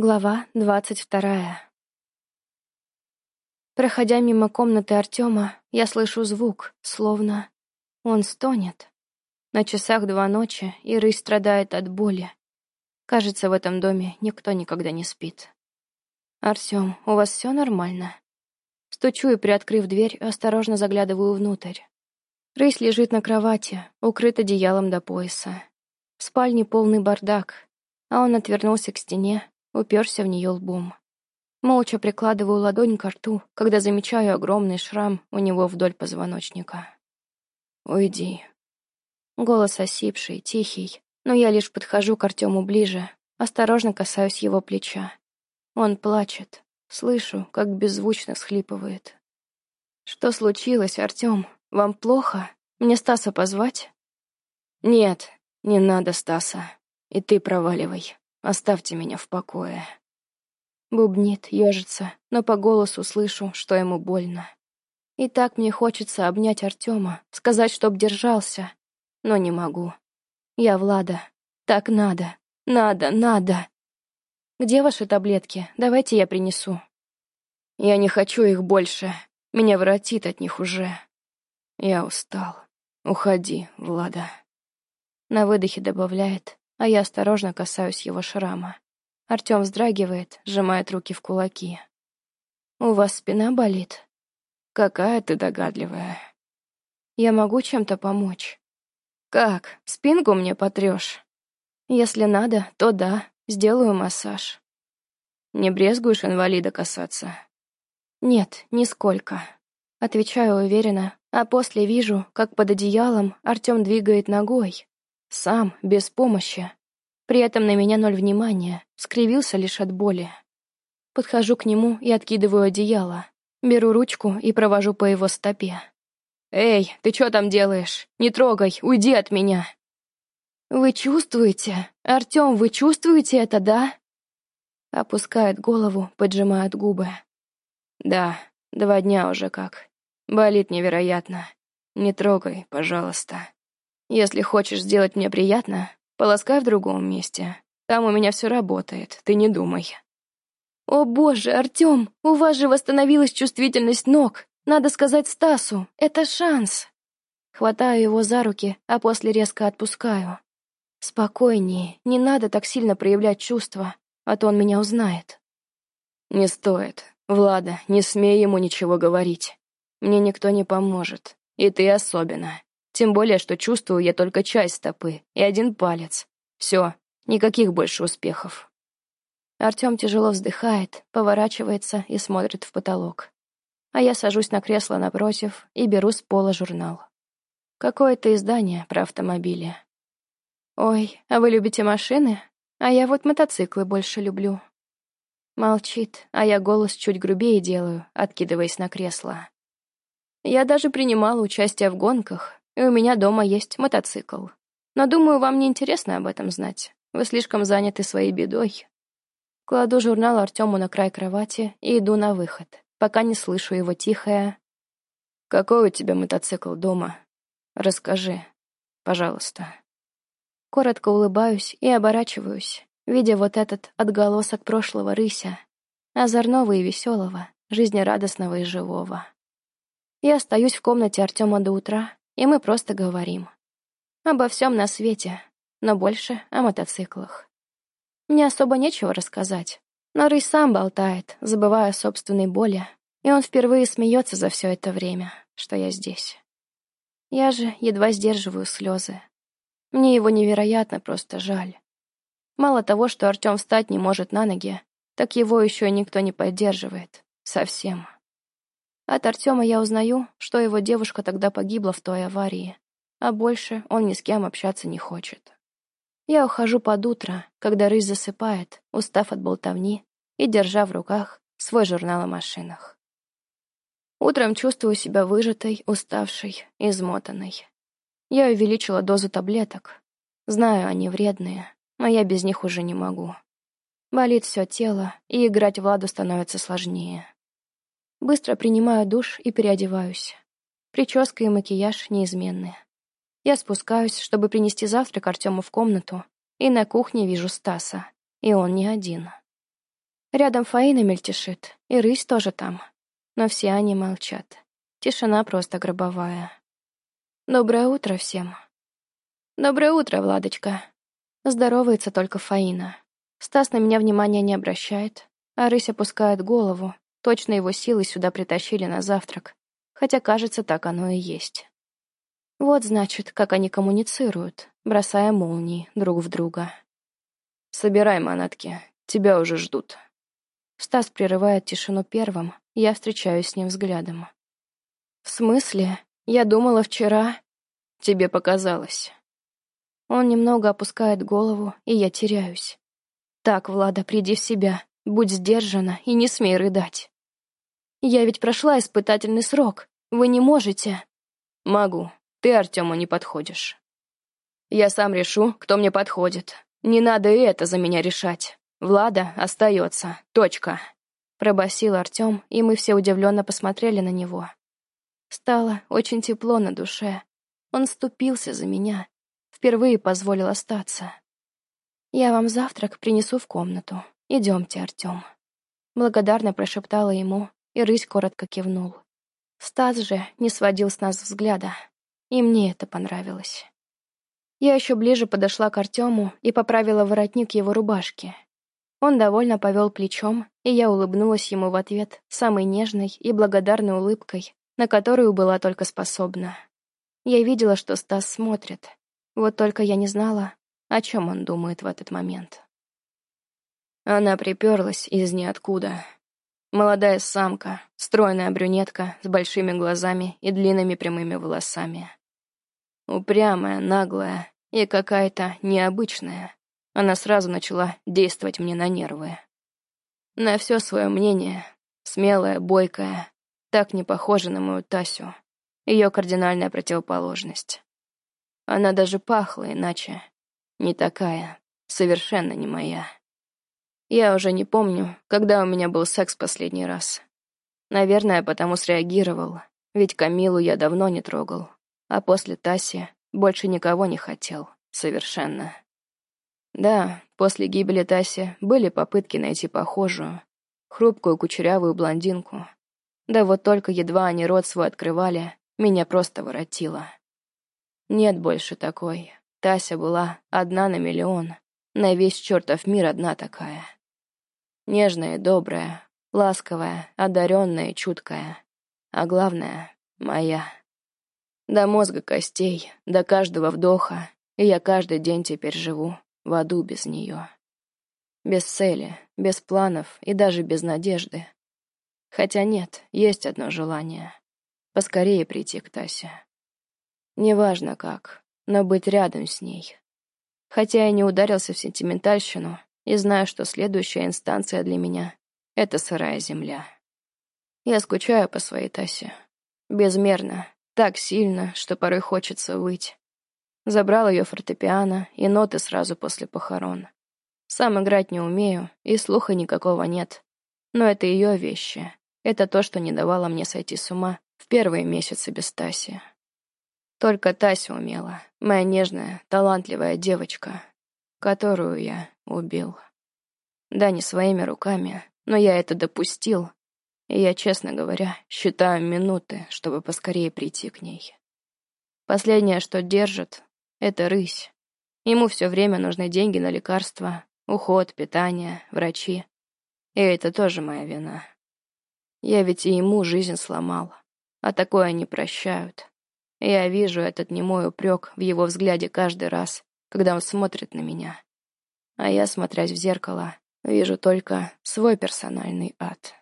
Глава двадцать вторая. Проходя мимо комнаты Артема, я слышу звук, словно он стонет. На часах два ночи, и рысь страдает от боли. Кажется, в этом доме никто никогда не спит. «Артем, у вас все нормально?» Стучу и, приоткрыв дверь, осторожно заглядываю внутрь. Рысь лежит на кровати, укрыт одеялом до пояса. В спальне полный бардак, а он отвернулся к стене, уперся в нее лбом. Молча прикладываю ладонь к рту, когда замечаю огромный шрам у него вдоль позвоночника. «Уйди». Голос осипший, тихий, но я лишь подхожу к Артему ближе, осторожно касаюсь его плеча. Он плачет, слышу, как беззвучно схлипывает. «Что случилось, Артем? Вам плохо? Мне Стаса позвать?» «Нет, не надо Стаса. И ты проваливай. Оставьте меня в покое. Бубнит, ежится, но по голосу слышу, что ему больно. И так мне хочется обнять Артема, сказать, чтоб держался, но не могу. Я Влада. Так надо. Надо, надо. Где ваши таблетки? Давайте я принесу. Я не хочу их больше. Меня воротит от них уже. Я устал. Уходи, Влада. На выдохе добавляет а я осторожно касаюсь его шрама. Артем вздрагивает, сжимает руки в кулаки. «У вас спина болит?» «Какая ты догадливая!» «Я могу чем-то помочь?» «Как? Спинку мне потрешь?» «Если надо, то да, сделаю массаж». «Не брезгуешь инвалида касаться?» «Нет, нисколько». Отвечаю уверенно, а после вижу, как под одеялом Артем двигает ногой, сам, без помощи. При этом на меня ноль внимания, скривился лишь от боли. Подхожу к нему и откидываю одеяло. Беру ручку и провожу по его стопе. «Эй, ты что там делаешь? Не трогай, уйди от меня!» «Вы чувствуете? Артем, вы чувствуете это, да?» Опускает голову, поджимает губы. «Да, два дня уже как. Болит невероятно. Не трогай, пожалуйста». Если хочешь сделать мне приятно, полоскай в другом месте. Там у меня все работает, ты не думай. О боже, Артем, у вас же восстановилась чувствительность ног. Надо сказать Стасу, это шанс. Хватаю его за руки, а после резко отпускаю. Спокойнее, не надо так сильно проявлять чувства, а то он меня узнает. Не стоит. Влада, не смей ему ничего говорить. Мне никто не поможет, и ты особенно. Тем более, что чувствую я только часть стопы и один палец. Все, никаких больше успехов. Артем тяжело вздыхает, поворачивается и смотрит в потолок. А я сажусь на кресло напротив и беру с пола журнал. Какое-то издание про автомобили. «Ой, а вы любите машины? А я вот мотоциклы больше люблю». Молчит, а я голос чуть грубее делаю, откидываясь на кресло. Я даже принимала участие в гонках, и у меня дома есть мотоцикл. Но, думаю, вам не интересно об этом знать. Вы слишком заняты своей бедой. Кладу журнал Артему на край кровати и иду на выход, пока не слышу его тихое «Какой у тебя мотоцикл дома? Расскажи, пожалуйста». Коротко улыбаюсь и оборачиваюсь, видя вот этот отголосок прошлого рыся, озорного и веселого, жизнерадостного и живого. Я остаюсь в комнате Артема до утра, и мы просто говорим. Обо всем на свете, но больше о мотоциклах. Мне особо нечего рассказать, но Рый сам болтает, забывая о собственной боли, и он впервые смеется за все это время, что я здесь. Я же едва сдерживаю слезы. Мне его невероятно просто жаль. Мало того, что Артем встать не может на ноги, так его еще и никто не поддерживает. Совсем. От Артема я узнаю, что его девушка тогда погибла в той аварии, а больше он ни с кем общаться не хочет. Я ухожу под утро, когда рысь засыпает, устав от болтовни и держа в руках свой журнал о машинах. Утром чувствую себя выжатой, уставшей, измотанной. Я увеличила дозу таблеток. Знаю, они вредные, но я без них уже не могу. Болит все тело, и играть в ладу становится сложнее. Быстро принимаю душ и переодеваюсь. Прическа и макияж неизменны. Я спускаюсь, чтобы принести завтрак Артему в комнату, и на кухне вижу Стаса. И он не один. Рядом Фаина мельтешит, и рысь тоже там. Но все они молчат. Тишина просто гробовая. Доброе утро всем. Доброе утро, Владочка. Здоровается только Фаина. Стас на меня внимания не обращает, а рысь опускает голову. Точно его силы сюда притащили на завтрак. Хотя, кажется, так оно и есть. Вот, значит, как они коммуницируют, бросая молнии друг в друга. «Собирай манатки, тебя уже ждут». Стас прерывает тишину первым, я встречаюсь с ним взглядом. «В смысле? Я думала вчера...» «Тебе показалось». Он немного опускает голову, и я теряюсь. «Так, Влада, приди в себя, будь сдержана и не смей рыдать. Я ведь прошла испытательный срок, вы не можете...» «Могу, ты Артему не подходишь. Я сам решу, кто мне подходит. Не надо и это за меня решать. Влада остается. Точка. Пробасил Артем, и мы все удивленно посмотрели на него. Стало очень тепло на душе. Он ступился за меня. Впервые позволил остаться. «Я вам завтрак принесу в комнату. Идемте, Артем». Благодарно прошептала ему, и рысь коротко кивнул. Стас же не сводил с нас взгляда. И мне это понравилось. Я еще ближе подошла к Артему и поправила воротник его рубашки. Он довольно повел плечом, и я улыбнулась ему в ответ самой нежной и благодарной улыбкой, на которую была только способна. Я видела, что Стас смотрит. Вот только я не знала, о чем он думает в этот момент. Она приперлась из ниоткуда. Молодая самка, стройная брюнетка с большими глазами и длинными прямыми волосами. Упрямая, наглая и какая-то необычная. Она сразу начала действовать мне на нервы. На все свое мнение, смелая, бойкая, так не похожа на мою Тасю. Ее кардинальная противоположность. Она даже пахла иначе. Не такая, совершенно не моя. Я уже не помню, когда у меня был секс последний раз. Наверное, потому среагировал, ведь Камилу я давно не трогал. А после Таси больше никого не хотел. Совершенно. Да, после гибели Таси были попытки найти похожую, хрупкую кучерявую блондинку. Да вот только едва они рот свой открывали, меня просто воротило. Нет больше такой. Тася была одна на миллион. На весь чертов мир одна такая. Нежная добрая, ласковая, одаренная чуткая. А главное — моя. До мозга костей, до каждого вдоха, и я каждый день теперь живу в аду без нее. Без цели, без планов и даже без надежды. Хотя нет, есть одно желание. Поскорее прийти к Тасе. Неважно как, но быть рядом с ней. Хотя я не ударился в сентиментальщину и знаю, что следующая инстанция для меня — это сырая земля. Я скучаю по своей Тасе. Безмерно, так сильно, что порой хочется выть. Забрал ее фортепиано и ноты сразу после похорон. Сам играть не умею, и слуха никакого нет. Но это ее вещи. Это то, что не давало мне сойти с ума в первые месяцы без Таси. Только Тася умела, моя нежная, талантливая девочка, которую я убил. Да, не своими руками, но я это допустил, и я, честно говоря, считаю минуты, чтобы поскорее прийти к ней. Последнее, что держит, — это рысь. Ему все время нужны деньги на лекарства, уход, питание, врачи. И это тоже моя вина. Я ведь и ему жизнь сломал, а такое не прощают. Я вижу этот немой упрек в его взгляде каждый раз, когда он смотрит на меня. А я, смотрясь в зеркало, вижу только свой персональный ад.